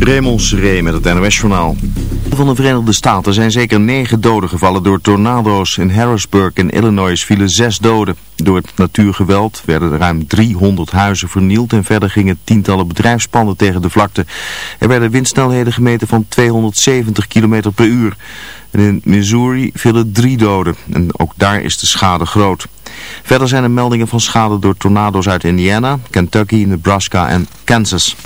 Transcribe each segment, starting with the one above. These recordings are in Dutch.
Raymond Seré met het NOS-journaal. Van de Verenigde Staten zijn zeker negen doden gevallen door tornado's. In Harrisburg in Illinois vielen zes doden. Door het natuurgeweld werden ruim 300 huizen vernield en verder gingen tientallen bedrijfspanden tegen de vlakte. Er werden windsnelheden gemeten van 270 km per uur. In Missouri vielen drie doden en ook daar is de schade groot. Verder zijn er meldingen van schade door tornado's uit Indiana, Kentucky, Nebraska en Kansas.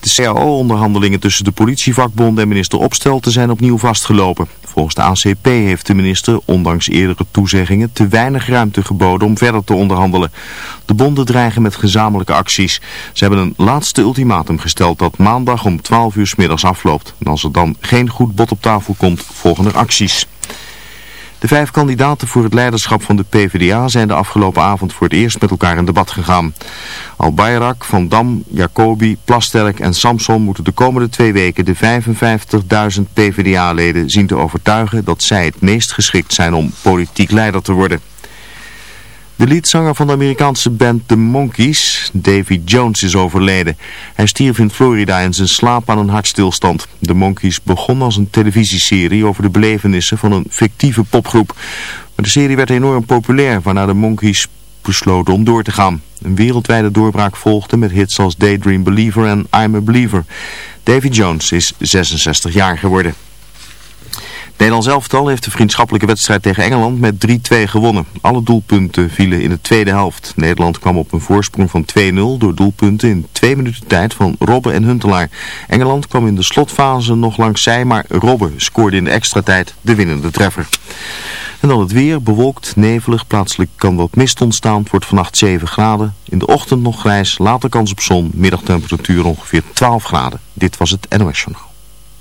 De CAO-onderhandelingen tussen de politievakbond en minister Opstelten zijn opnieuw vastgelopen. Volgens de ACP heeft de minister, ondanks eerdere toezeggingen, te weinig ruimte geboden om verder te onderhandelen. De bonden dreigen met gezamenlijke acties. Ze hebben een laatste ultimatum gesteld dat maandag om 12 uur s middags afloopt. En als er dan geen goed bod op tafel komt, volgen er acties. De vijf kandidaten voor het leiderschap van de PvdA zijn de afgelopen avond voor het eerst met elkaar in debat gegaan. Al Bayrak, Van Dam, Jacobi, Plasterk en Samson moeten de komende twee weken de 55.000 PvdA-leden zien te overtuigen dat zij het meest geschikt zijn om politiek leider te worden. De liedzanger van de Amerikaanse band The Monkees, Davy Jones, is overleden. Hij stierf in Florida in zijn slaap aan een hartstilstand. The Monkees begon als een televisieserie over de belevenissen van een fictieve popgroep. Maar de serie werd enorm populair, waarna de Monkees besloten om door te gaan. Een wereldwijde doorbraak volgde met hits als Daydream Believer en I'm a Believer. Davy Jones is 66 jaar geworden. Nederlands elftal heeft de vriendschappelijke wedstrijd tegen Engeland met 3-2 gewonnen. Alle doelpunten vielen in de tweede helft. Nederland kwam op een voorsprong van 2-0 door doelpunten in twee minuten tijd van Robben en Huntelaar. Engeland kwam in de slotfase nog langs zij, maar Robben scoorde in de extra tijd de winnende treffer. En dan het weer, bewolkt, nevelig, plaatselijk kan wat mist ontstaan. Het wordt vannacht 7 graden. In de ochtend nog grijs, later kans op zon, middagtemperatuur ongeveer 12 graden. Dit was het NOS Journaal.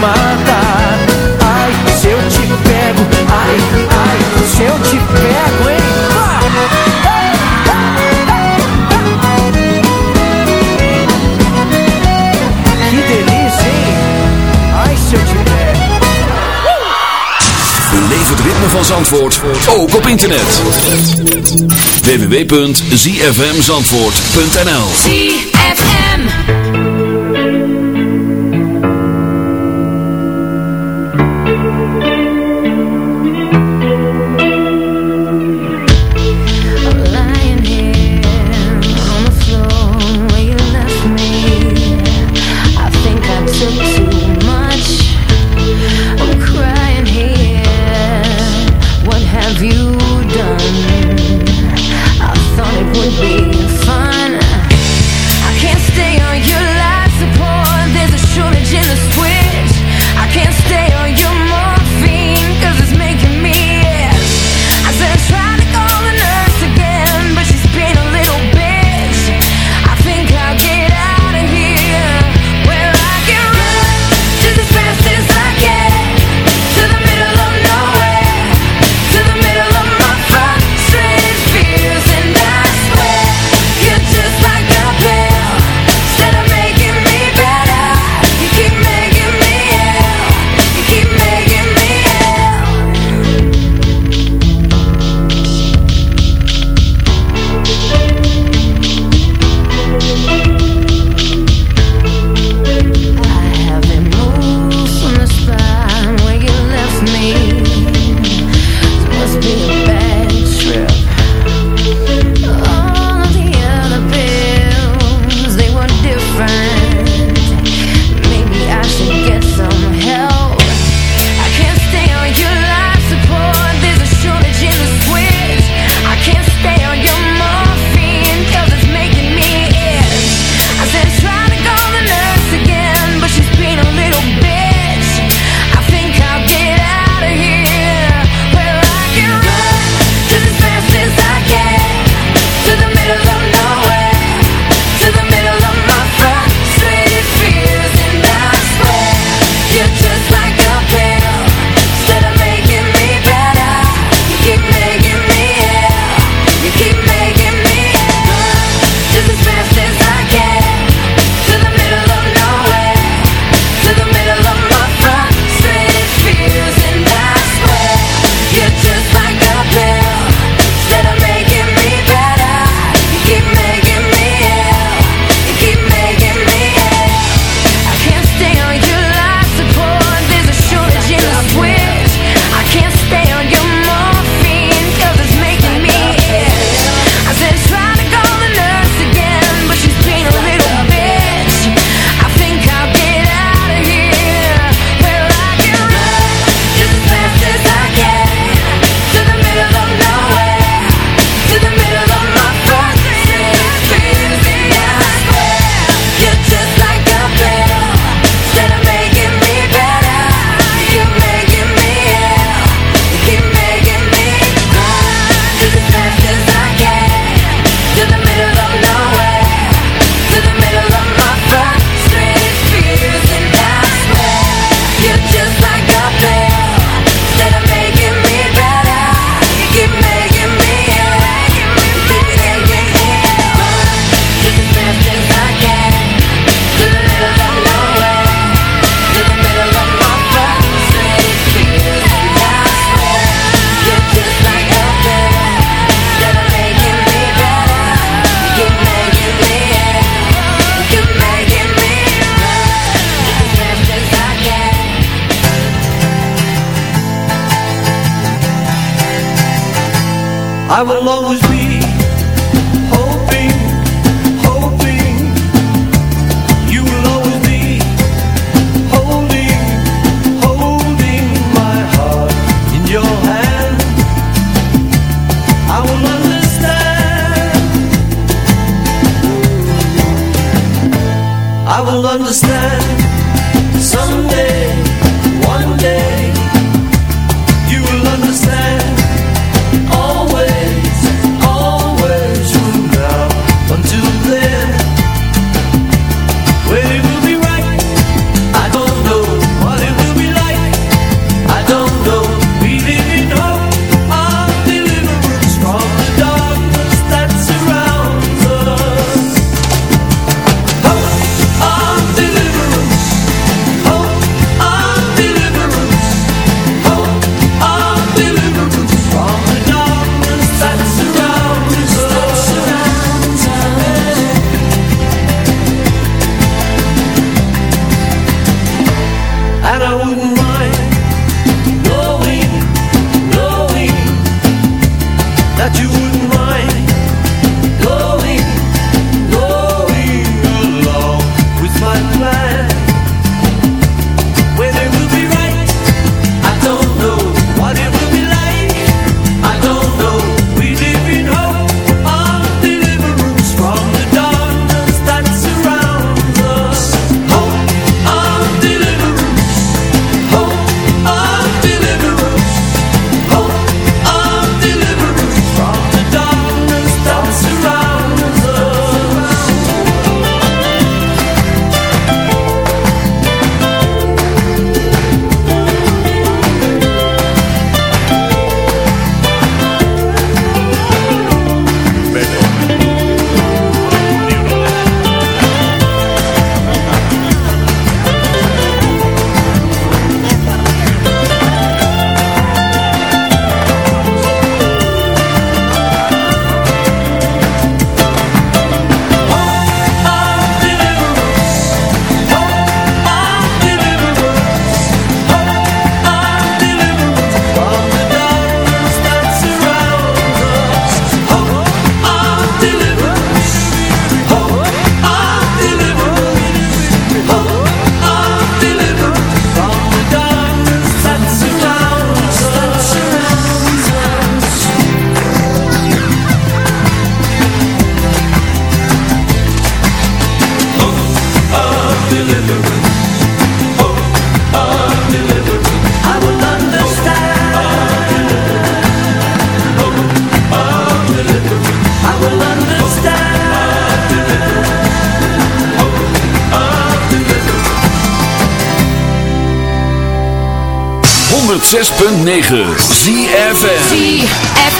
mata. Ai, se eu te pego, ai, ai, se eu te pego, hein? Que delícia, hein? Ai, se eu te pego. Beleef het ritme van Zandvoort, ook op internet. www.zfmzandvoort.nl I will always 106.9 ZFM